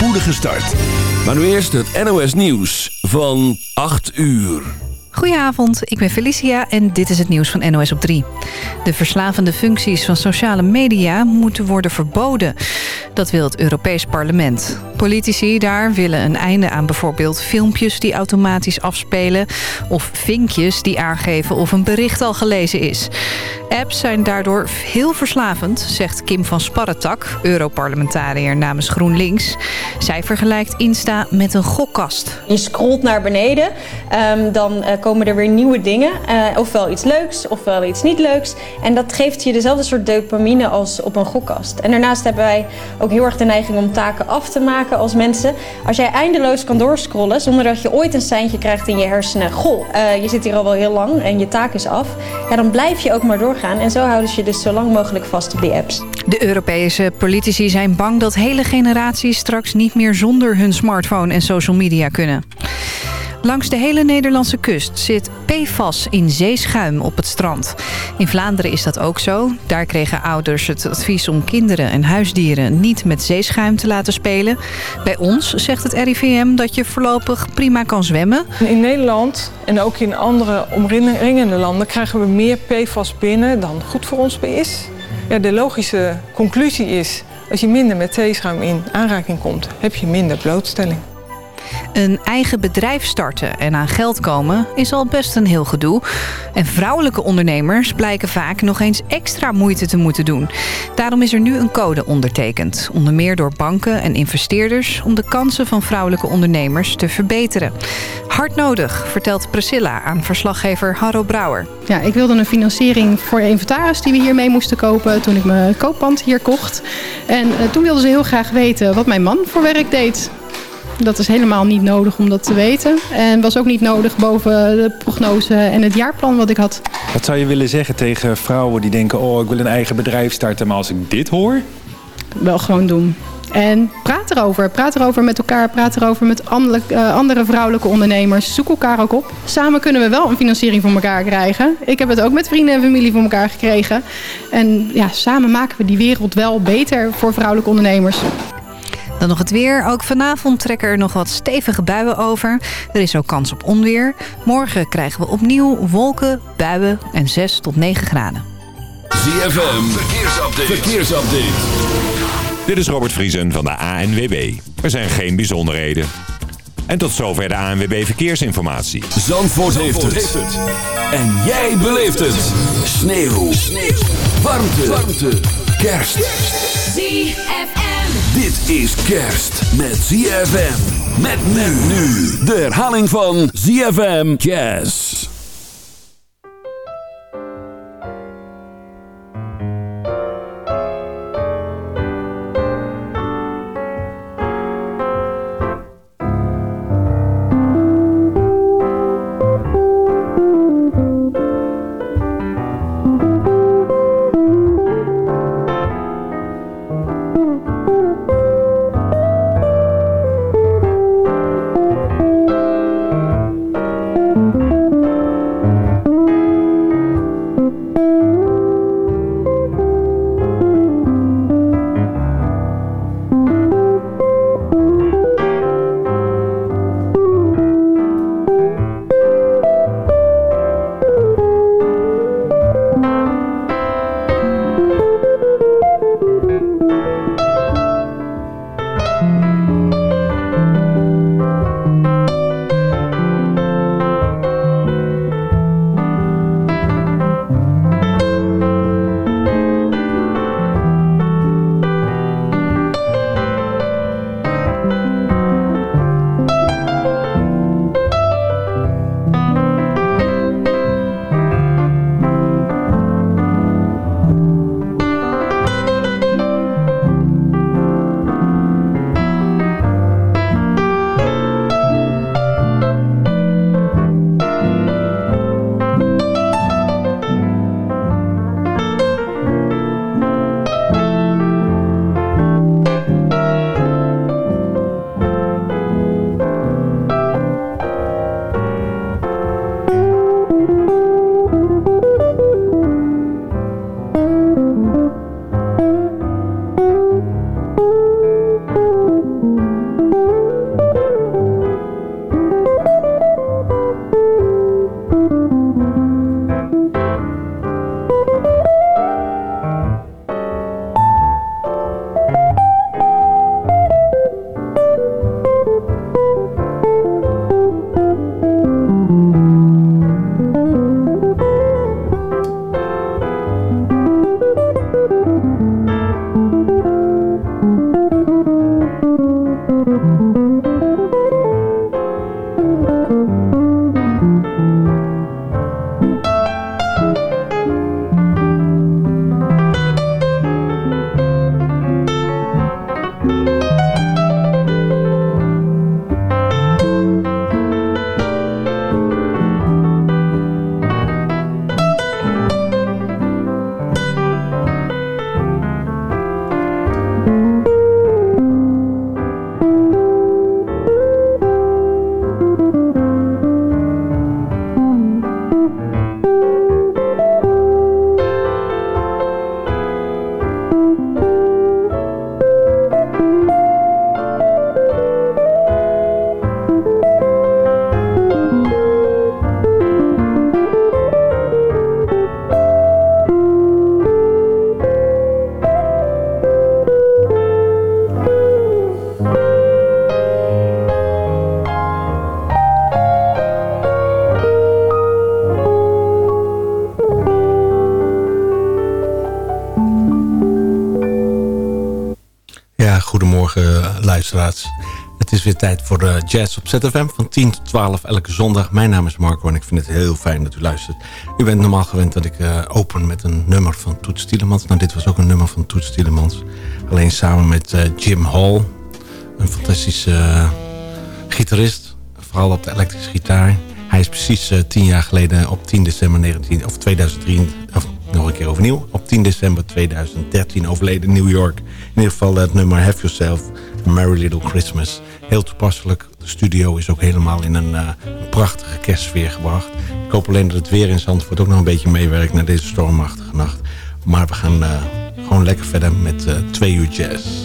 spoedige start. Maar nu eerst het NOS Nieuws van 8 uur. Goedenavond, ik ben Felicia en dit is het nieuws van NOS op 3. De verslavende functies van sociale media moeten worden verboden. Dat wil het Europees Parlement. Politici daar willen een einde aan bijvoorbeeld filmpjes die automatisch afspelen... of vinkjes die aangeven of een bericht al gelezen is. Apps zijn daardoor heel verslavend, zegt Kim van Sparretak... Europarlementariër namens GroenLinks. Zij vergelijkt Insta met een gokkast. Je scrolt naar beneden, um, dan uh, komen er weer nieuwe dingen. Uh, ofwel iets leuks, ofwel iets niet leuks. En dat geeft je dezelfde soort dopamine als op een gokkast. En daarnaast hebben wij ook heel erg de neiging om taken af te maken als mensen. Als jij eindeloos kan doorscrollen zonder dat je ooit een seintje krijgt in je hersenen. Goh, uh, je zit hier al wel heel lang en je taak is af. Ja, dan blijf je ook maar doorgaan. En zo houden ze je dus zo lang mogelijk vast op die apps. De Europese politici zijn bang dat hele generaties straks niet meer zonder hun smartphone en social media kunnen. Langs de hele Nederlandse kust zit PFAS in zeeschuim op het strand. In Vlaanderen is dat ook zo. Daar kregen ouders het advies om kinderen en huisdieren niet met zeeschuim te laten spelen. Bij ons zegt het RIVM dat je voorlopig prima kan zwemmen. In Nederland en ook in andere omringende landen krijgen we meer PFAS binnen dan goed voor ons is. Ja, de logische conclusie is, als je minder met zeeschuim in aanraking komt, heb je minder blootstelling. Een eigen bedrijf starten en aan geld komen is al best een heel gedoe. En vrouwelijke ondernemers blijken vaak nog eens extra moeite te moeten doen. Daarom is er nu een code ondertekend. Onder meer door banken en investeerders om de kansen van vrouwelijke ondernemers te verbeteren. Hard nodig, vertelt Priscilla aan verslaggever Harro Brouwer. Ja, ik wilde een financiering voor inventaris die we hiermee moesten kopen toen ik mijn kooppand hier kocht. En uh, toen wilden ze heel graag weten wat mijn man voor werk deed. Dat is helemaal niet nodig om dat te weten. En was ook niet nodig boven de prognose en het jaarplan wat ik had. Wat zou je willen zeggen tegen vrouwen die denken... oh, ik wil een eigen bedrijf starten, maar als ik dit hoor... Wel gewoon doen. En praat erover. Praat erover met elkaar. Praat erover met andere, uh, andere vrouwelijke ondernemers. Zoek elkaar ook op. Samen kunnen we wel een financiering voor elkaar krijgen. Ik heb het ook met vrienden en familie voor elkaar gekregen. En ja, samen maken we die wereld wel beter voor vrouwelijke ondernemers. Dan nog het weer. Ook vanavond trekken er nog wat stevige buien over. Er is ook kans op onweer. Morgen krijgen we opnieuw wolken, buien en 6 tot 9 graden. ZFM, verkeersupdate. verkeersupdate. Dit is Robert Vriesen van de ANWB. Er zijn geen bijzonderheden. En tot zover de ANWB Verkeersinformatie. Zandvoort, Zandvoort heeft, het. En jij beleeft het. Sneeuw. Sneeuw. Warmte. Warmte. Kerst. ZFM. Dit is kerst met ZFM. Met men nu. De herhaling van ZFM Jazz. Het is weer tijd voor uh, Jazz op ZFM van 10 tot 12 elke zondag. Mijn naam is Marco en ik vind het heel fijn dat u luistert. U bent normaal gewend dat ik uh, open met een nummer van Toets Tielemans. Nou, dit was ook een nummer van Toets Tielemans. Alleen samen met uh, Jim Hall. Een fantastische gitarist. Vooral op de elektrische gitaar. Hij is precies tien jaar geleden op 10 december 19, of 2003... Of, nog een keer overnieuw. Op 10 december 2013 overleden in New York. In ieder geval het nummer Have Yourself Merry Little Christmas. Heel toepasselijk. De studio is ook helemaal in een, uh, een prachtige kerstsfeer gebracht. Ik hoop alleen dat het weer in Zandvoort ook nog een beetje meewerkt... naar deze stormachtige nacht. Maar we gaan uh, gewoon lekker verder met uh, twee uur jazz.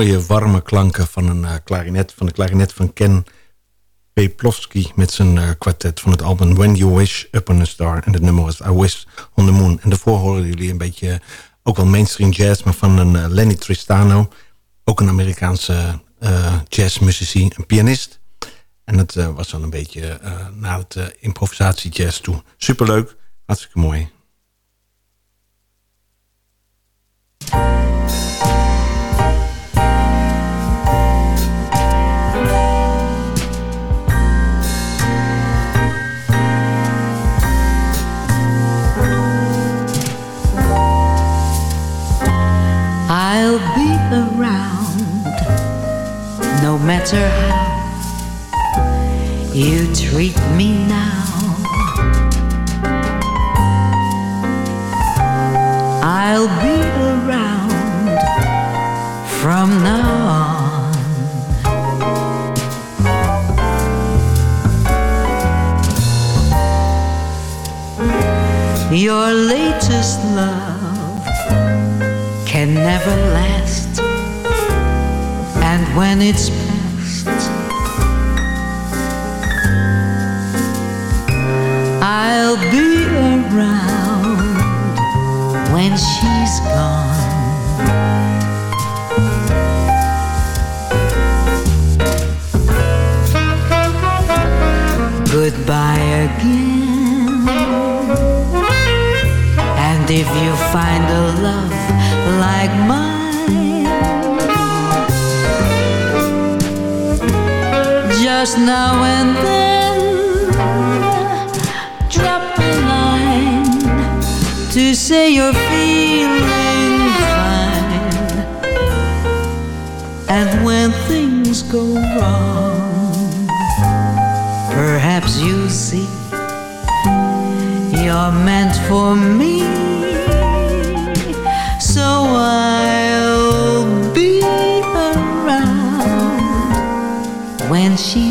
Mooie, warme klanken van een uh, klarinet, van de klarinet van Ken Peplowski met zijn uh, kwartet van het album When You Wish Upon a Star. En het nummer was I Wish on the Moon. En daarvoor horen jullie een beetje, ook wel mainstream jazz, maar van een Lenny Tristano. Ook een Amerikaanse jazzmuzici, een pianist. En het was dan een beetje naar het improvisatie jazz toe. Superleuk, hartstikke mooi. Matter how you treat me now. I'll be around from now on. Your latest love can never last, and when it's around when she's gone. Goodbye again. And if you find a love like mine, just now and then, go wrong, perhaps you'll see you're meant for me. So I'll be around when she's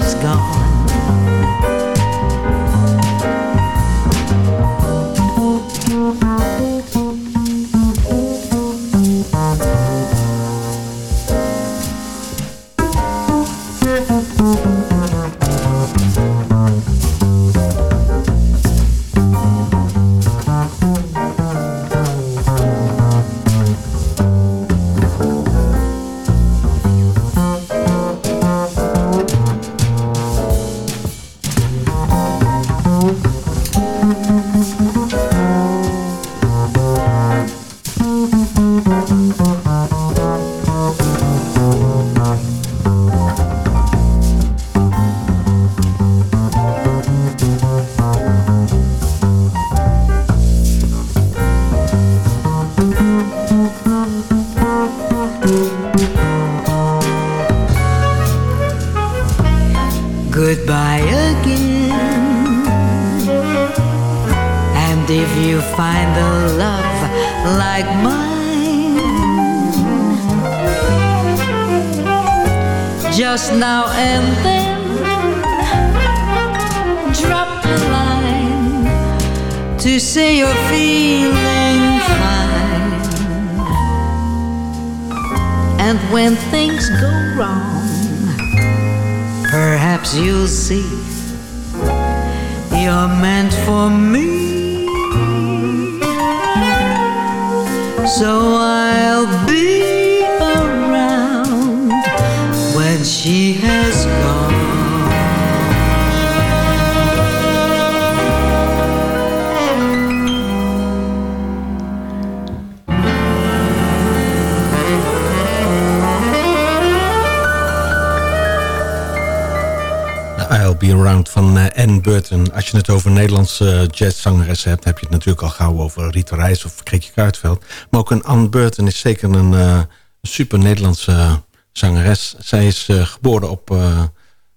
Als je het over Nederlandse uh, jazzzangeressen hebt... heb je het natuurlijk al gauw over Rita Reis of Kreetje Kuitveld. Maar ook een Anne Burton is zeker een uh, super Nederlandse zangeres. Zij is geboren op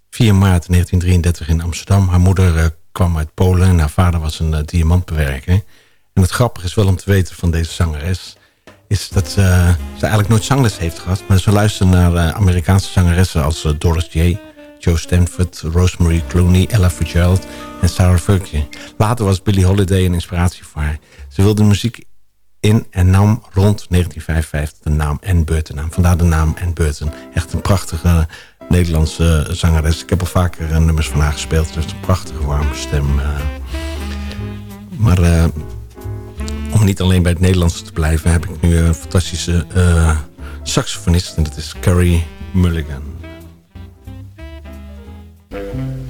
4 maart 1933 in Amsterdam. Haar moeder kwam uit Polen en haar vader was een diamantbewerker. En het grappige is wel om te weten van deze zangeres... is dat ze eigenlijk nooit zangles heeft gehad. Maar ze luistert naar Amerikaanse zangeressen als Doris J., Joe Stanford, Rosemary Clooney, Ella Fitzgerald en Sarah Ferguson. Later was Billie Holiday een inspiratie voor haar. Ze wilde muziek in en nam rond 1955 de naam Anne Burton aan. Vandaar de naam Anne Burton. Echt een prachtige Nederlandse zangeres. Ik heb al vaker eh, nummers van haar gespeeld. Heeft een prachtige warme stem. eh. Maar eh, om niet alleen bij het Nederlandse te blijven... heb ik nu een fantastische saxofonist. En dat is Carrie Mulligan. Mm-hmm.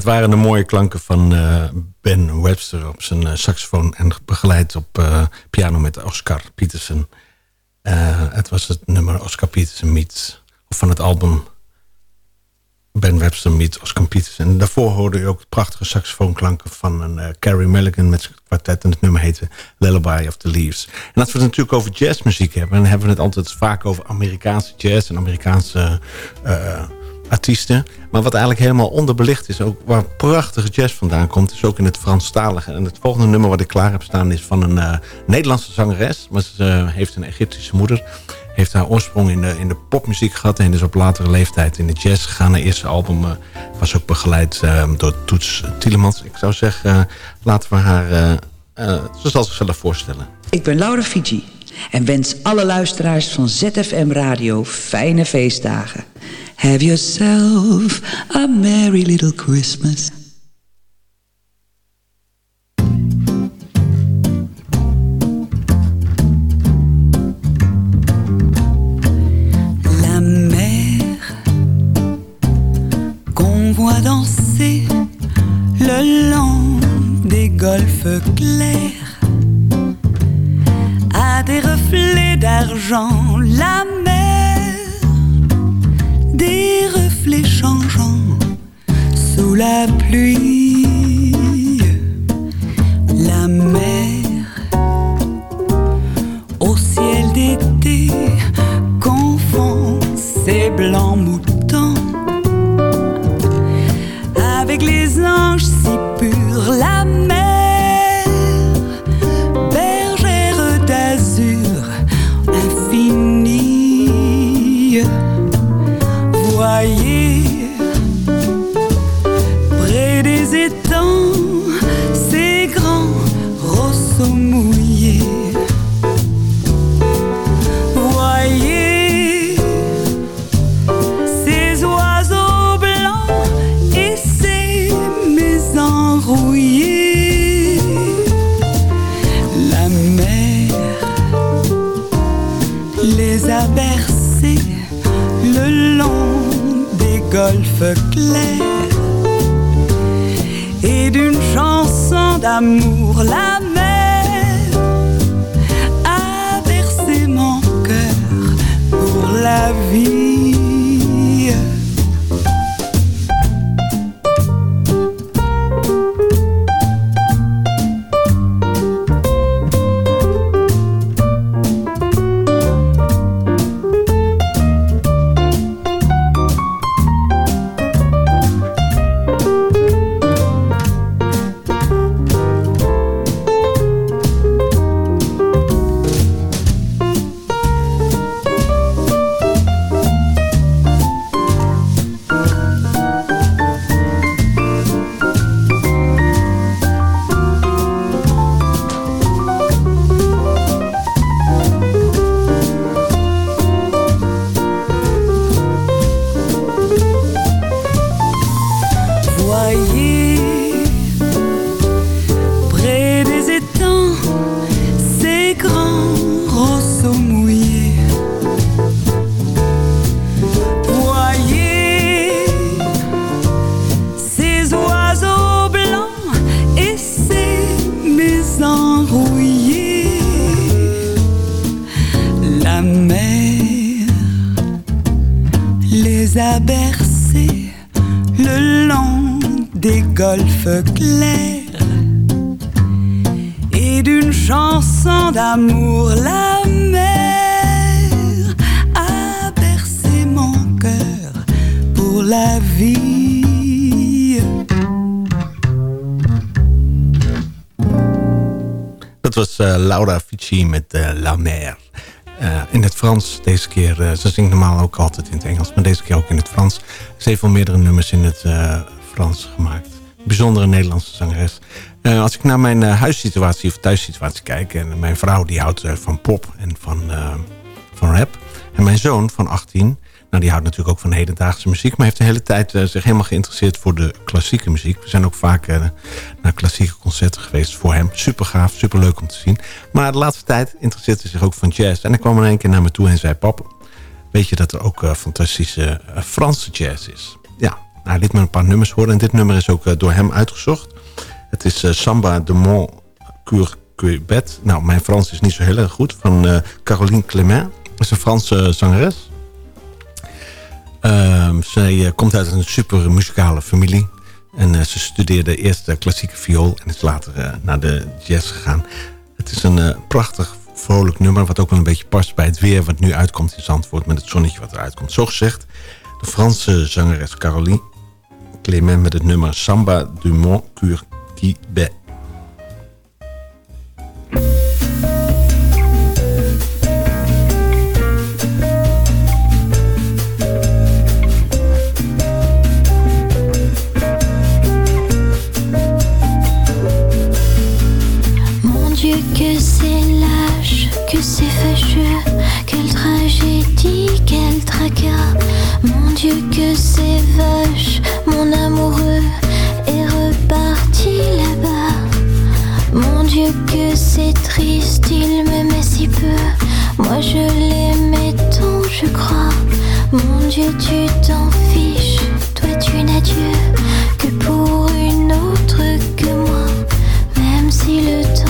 Dat waren de mooie klanken van uh, Ben Webster op zijn uh, saxofoon... en begeleid op uh, piano met Oscar Peterson. het was het nummer Oscar Peterson meets... of van het album Ben Webster meets Oscar Peterson. En daarvoor hoorde je ook prachtige saxofoonklanken van een Carrie Mulligan... met zijn kwartet en het nummer heette Lullaby of the Leaves. En als we het natuurlijk over jazzmuziek hebben... dan hebben we het altijd vaak over Amerikaanse jazz en Amerikaanse artiesten. Maar wat eigenlijk helemaal onderbelicht is, ook waar prachtige jazz vandaan komt, is ook in het Franstalige. En het volgende nummer wat ik klaar heb staan is van een uh, Nederlandse zangeres. Maar ze uh, heeft een Egyptische moeder. Heeft haar oorsprong in de, in de popmuziek gehad en is op latere leeftijd in de jazz gegaan. Haar eerste album uh, was ook begeleid door Toets Tielemans. Ik zou zeggen, laten we haar, ze zal zichzelf voorstellen. Ik ben Laura Fiji en wens alle luisteraars van ZFM Radio fijne feestdagen. Have yourself a merry little Christmas. La mer qu'on voit danser le long des golfes clairs a des reflets d'argent. La des reflets changeants sous la pluie. Met uh, La Mer. Uh, in het Frans deze keer. Uh, ze zingt normaal ook altijd in het Engels, maar deze keer ook in het Frans. Ze heeft wel meerdere nummers in het Frans gemaakt. Bijzondere Nederlandse zangeres. als ik naar mijn huissituatie of thuissituatie kijk... en mijn vrouw die houdt van pop en van, van rap... en mijn zoon van 18 nou, die houdt natuurlijk ook van hedendaagse muziek... maar heeft de hele tijd uh, zich helemaal geïnteresseerd voor de klassieke muziek. We zijn ook vaak uh, naar klassieke concerten geweest voor hem. Super gaaf, super leuk om te zien. Maar de laatste tijd interesseert hij zich ook van jazz. En hij kwam in één keer naar me toe en zei... pap, weet je dat er ook uh, fantastische Franse jazz is? Ja, haar liet me een paar nummers horen. En dit nummer is ook door hem uitgezocht. Het is Samba de Mont Quebet. Nou, mijn Frans is niet zo heel erg goed. Van Caroline Clément. Dat is een Franse zangeres. Ehm, zij komt uit een super muzikale familie. En ze studeerde eerst klassieke viool en is later naar de jazz gegaan. Het is een prachtig vrolijk nummer... wat ook wel een beetje past bij het weer wat nu uitkomt in Zandvoort... met het zonnetje wat eruit komt. Zo gezegd, de Franse zangeres Caroline Clément... met het nummer Samba du Mont Curquibet. Que c'est vache, mon amoureux est reparti là-bas. Mon Dieu que c'est triste, il met si peu. Moi je l'aimais tant, je crois. Mon Dieu tu t'en fiches, toi tu n'as Dieu que pour une autre que moi. Même si le temps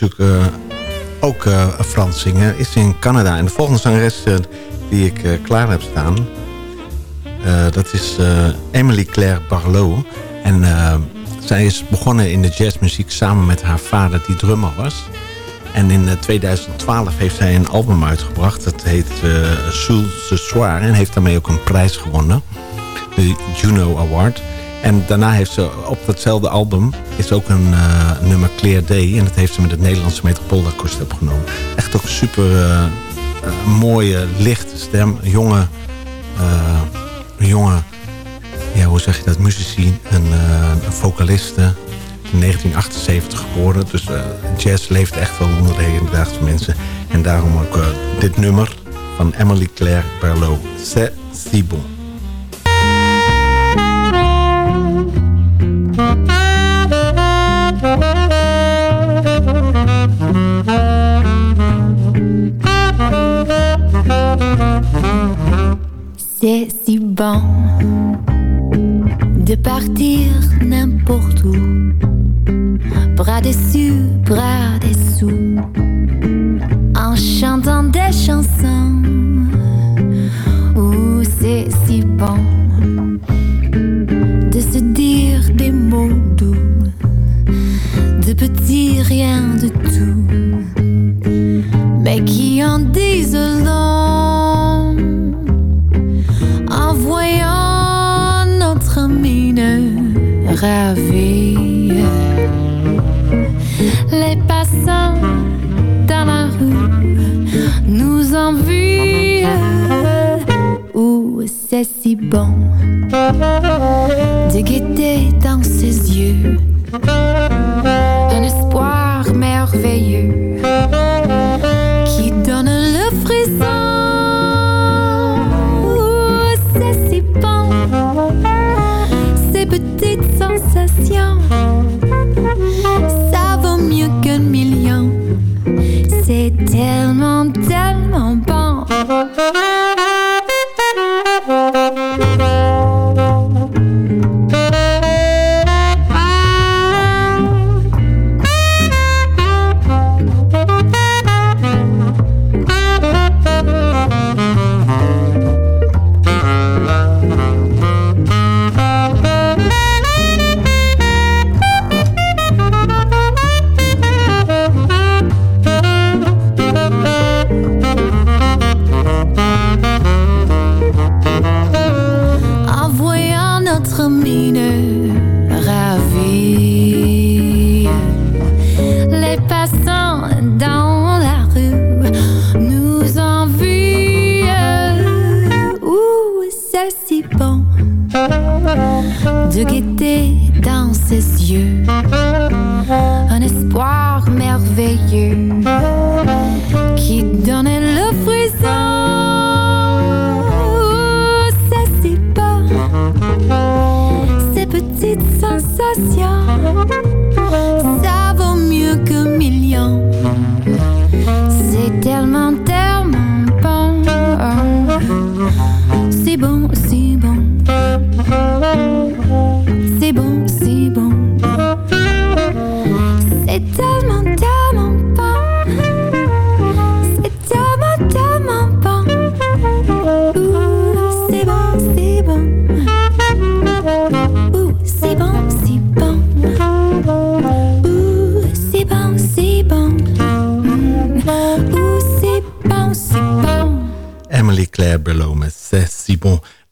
natuurlijk eh, ook eh, Frans zingen is in Canada. En de volgende zangeres eh, die ik klaar heb staan... dat is Emily Claire Barlow. En zij is begonnen in de jazzmuziek samen met haar vader die drummer was. En in 2012 heeft zij een album uitgebracht. Dat heet uh, Soul ce Soir. En heeft daarmee ook een prijs gewonnen. De Juno Award. En daarna heeft ze op datzelfde album is ook een uh, nummer Clear Day. En dat heeft ze met het Nederlandse Metropoolorkest opgenomen. Echt ook super uh, mooie, lichte stem. Jonge, jonge ja, hoe zeg je dat, muzici, een, een vocaliste. In 1978 geboren. Dus jazz leeft echt wel onder de hedendaagse mensen. En daarom ook dit nummer van Emily Claire Berlot. C'est si bon. De partir n'importe où, bras dessus, bras dessous, en chantant des chansons. Ouh, c'est si bon de se dire des mots doux, de petits rien de tout, mais qui en disent long Les passants dans la rue nous envient. Ouh, c'est si bon? Guetter dans ses yeux. Un espoir merveilleux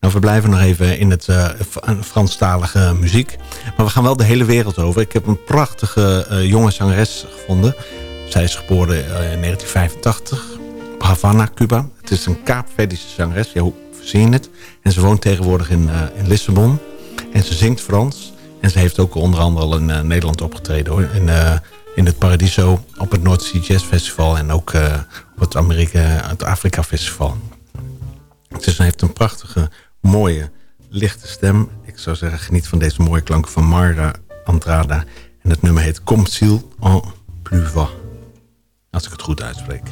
Nou, we blijven nog even in het uh, Franstalige muziek. Maar we gaan wel de hele wereld over. Ik heb een prachtige uh, jonge zangeres gevonden. Zij is geboren uh, in 1985 op Havana, Cuba. Het is een Kaapverdische zangeres. Ja, hoe zie je het? En ze woont tegenwoordig in, in Lissabon. En ze zingt Frans. En ze heeft ook onder andere al in Nederland opgetreden. Hoor. In, in het Paradiso, op het North Sea Jazz Festival... en ook op het, Amerika, het Afrika Festival. Ze heeft een prachtige mooie, lichte stem. Ik zou zeggen, geniet van deze mooie klanken van Mara Andrada. En het nummer heet s'il en pleuva. Als ik het goed uitspreek.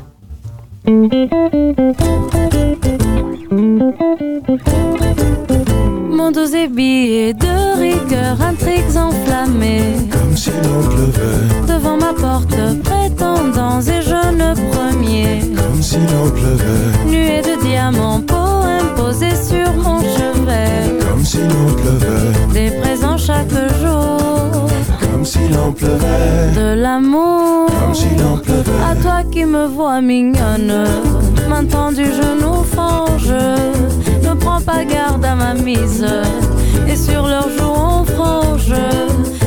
Mon dos est de rigueur, intrigues enflammées. Comme si l'on pleuvait. Devant ma porte, prétendants et jeunes premiers. Comme si l'on pleuvait. Nuée de diamants, posés sur mon chevet. Comme si l'on pleuvait. Des présents chaque jour. Comme si l'on pleuvait. De l'amour. Comme si l'on pleuvait. À toi qui me vois mignonne. Maintenant du genou forge. Ne prends pas garde à ma mise. et sur leurs joues on frange.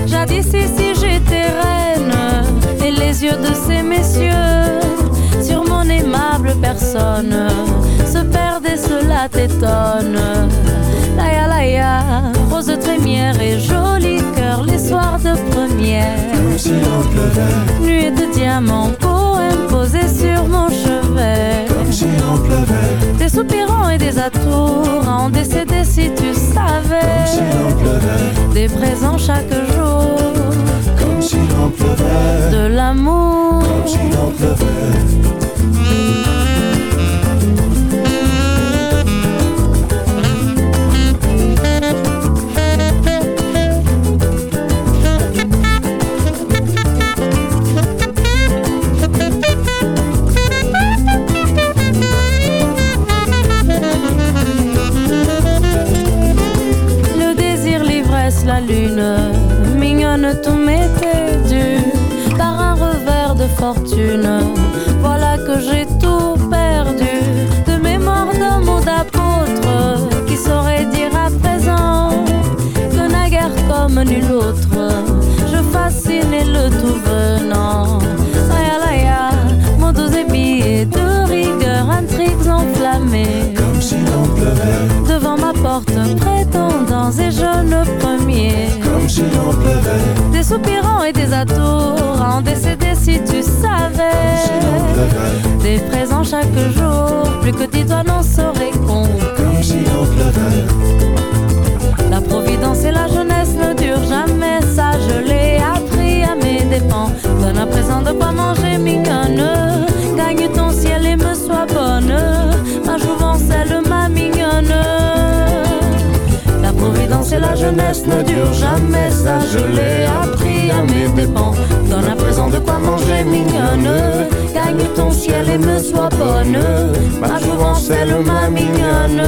Jadis ici j'étais reine et les yeux de ces messieurs personne se perdent et cela t'étonne. Laïa laïa, rose trémière et joli cœur les soirs de première. Comme Nuée de diamants, poème posé sur mon chevet. comme pleuvait, Des soupirants et des atours en décéder si tu savais. l'on pleuvait, Des présents chaque jour, comme si l'on pleuvait, de l'amour. comme si l'on pleuvait. Lune, mignonne, tout m'était dû par un revers de fortune. Voilà que j'ai tout perdu de mémoire d'homme ou d'apôtre qui saurait dire à présent que naguère comme nul autre, je fascinais le tout venant. Comme Des soupirants et des atours en décéder si tu savais. pleuvait, Des présents chaque jour, plus que dix doigts n'en seraient comme pleuvait, La providence et la jeunesse ne durent jamais, ça je l'ai appris à mes dépens. Donne à présent de quoi manger mignonne, gagne ton ciel et me sois bonne, ma jouvence elle mignonne. Providence et la jeunesse ne durent jamais, ça je l'ai appris à mes dépens. Donne à présent de quoi manger mignonne, gagne ton ciel et me sois bonne, ma jouvence elle ma mignonne.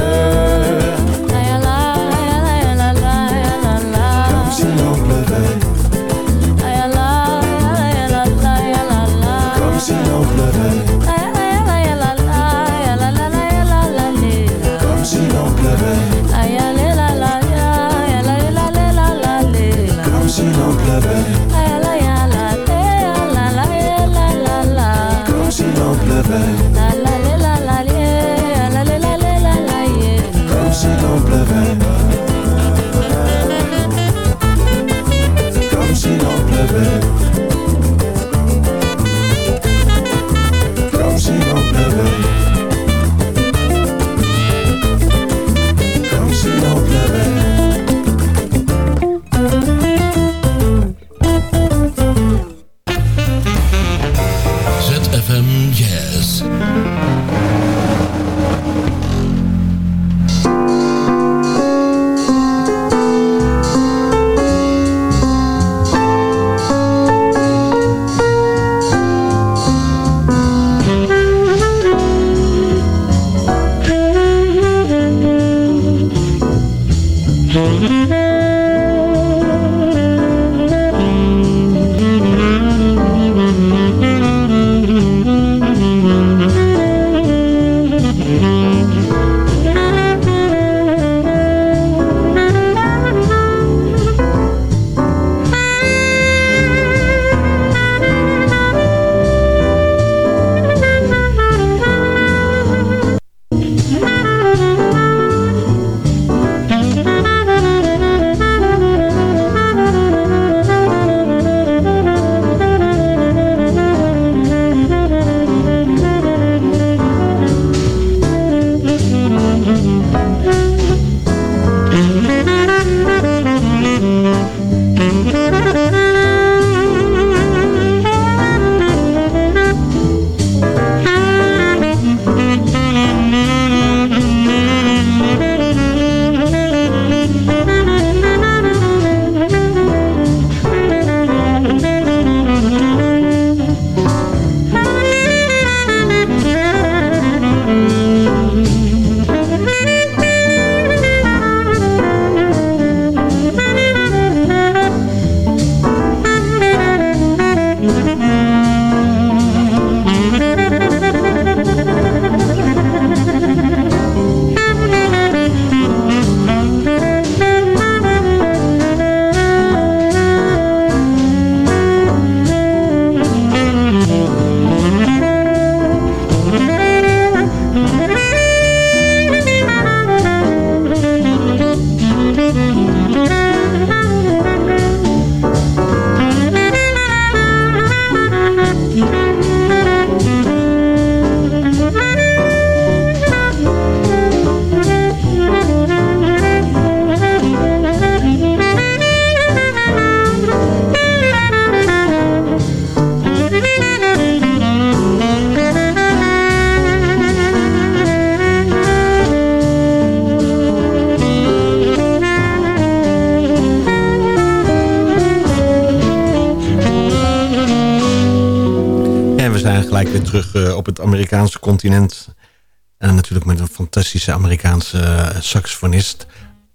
Continent. En natuurlijk met een fantastische Amerikaanse eh, saxofonist.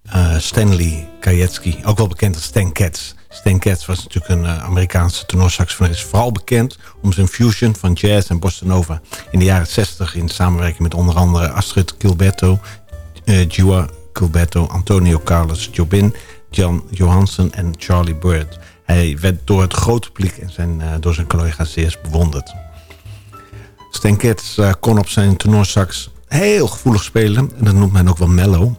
eh, Stanley Kajetsky, ook wel bekend als Stan Getz. Stan Getz was natuurlijk een eh, Amerikaanse tenorsaxofonist. Vooral bekend om zijn fusion van jazz en bossa nova. In de jaren 60 in samenwerking met onder andere Astrid Gilberto... eh Giua Gilberto, Antonio Carlos Jobin... Jan Johansen en Charlie Bird. Hij werd door het grote publiek en zijn, door zijn collega's zeer bewonderd. Stan eh, kon op zijn tenorsax heel gevoelig spelen. En dat noemt men ook wel mellow.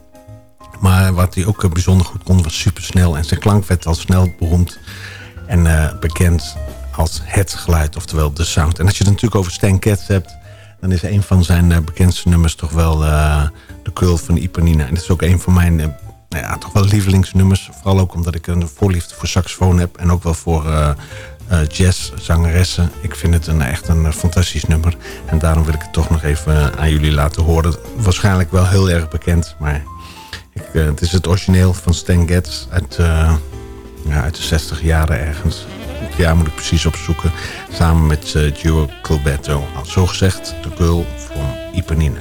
Maar wat hij ook eh, bijzonder goed kon was supersnel. En zijn klank werd al snel beroemd en eh, bekend als het geluid, oftewel de sound. En als je het natuurlijk over Stan Getz hebt... dan is een van zijn bekendste nummers toch wel de Curl van Ipanina. En dat is ook een van mijn nou ja, toch wel lievelingsnummers. Vooral ook omdat ik een voorliefde voor saxofoon heb. En ook wel voor jazzzangeressen. Ik vind het een, echt een eh, fantastisch nummer. En daarom wil ik het toch nog even eh, aan jullie laten horen. Waarschijnlijk wel heel erg bekend. Maar ik, eh, het is het origineel van Stan Getz uit, eh, ja, uit de 60 jaren ergens. Het jaar moet ik precies opzoeken. Samen met uh. Al zo gezegd, de girl van Ipanina.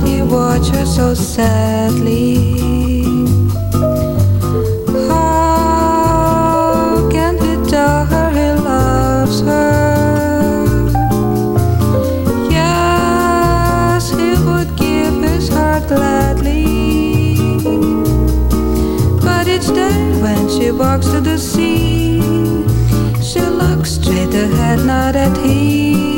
He watch her so sadly. How can he tell her he loves her? Yes, he would give his heart gladly. But each day when she walks to the sea, she looks straight ahead, not at him.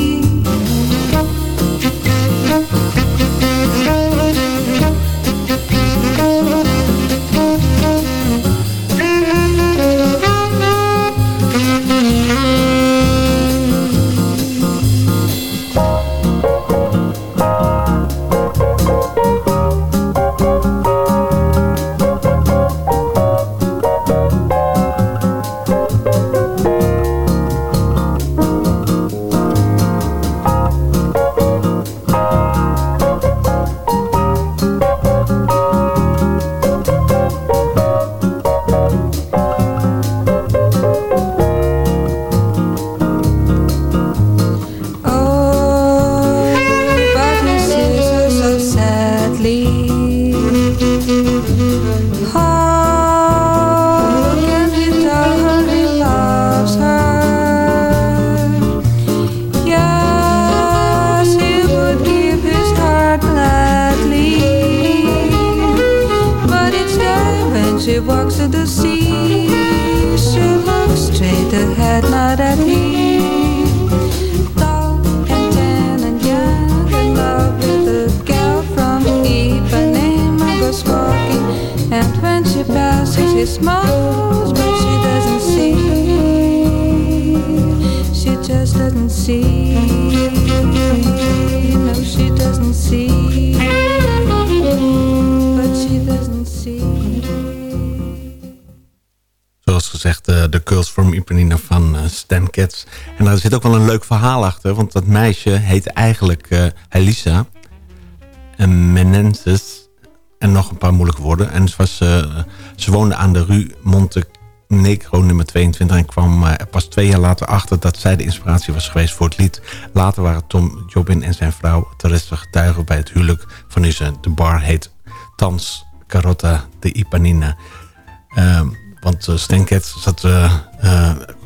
Verhaal achter. Want dat meisje heette eigenlijk eh Elisa. En Menendez. En nog een paar moeilijke woorden. En ze, was, eh, ze woonde aan de Rue Monte Negro nummer 22. En kwam er pas twee jaar later achter dat zij de inspiratie was geweest voor het lied. Later waren Tom Jobin en zijn vrouw Teresa getuigen bij het huwelijk van ze de bar heet Thans Carota de Ipanina. Ehm, want uh, Stan Getz zat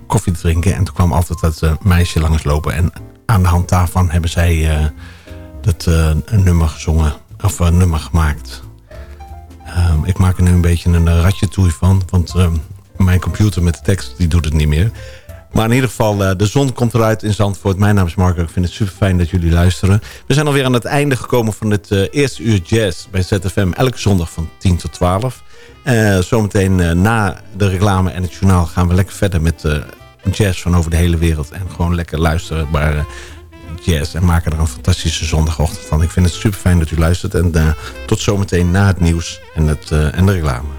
koffie drinken en toen kwam altijd dat eh, meisje langslopen. En aan de hand daarvan hebben zij eh, dat eh, een nummer gezongen, of een nummer gemaakt. Ehm, ik maak er nu een beetje een ratje toe van, want ehm, mijn computer met de tekst die doet het niet meer. Maar in ieder geval, eh, de zon komt eruit in Zandvoort. Mijn naam is Marco. Ik vind het super fijn dat jullie luisteren. We zijn alweer aan het einde gekomen van dit eh, eerste uur jazz bij ZFM. Elke zondag van 10 tot 12. Eh, zometeen na de reclame en het journaal gaan we lekker verder met jazz van over de hele wereld. En gewoon lekker luisteren naar jazz. En maken er een fantastische zondagochtend van. Ik vind het super fijn dat u luistert. En tot zometeen na het nieuws en, het, en de reclame.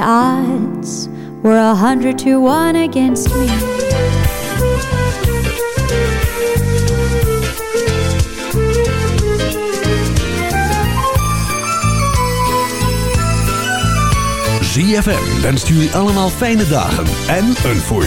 Odds were a hundred to one against me. ZFM wenst allemaal fijne dagen en een voor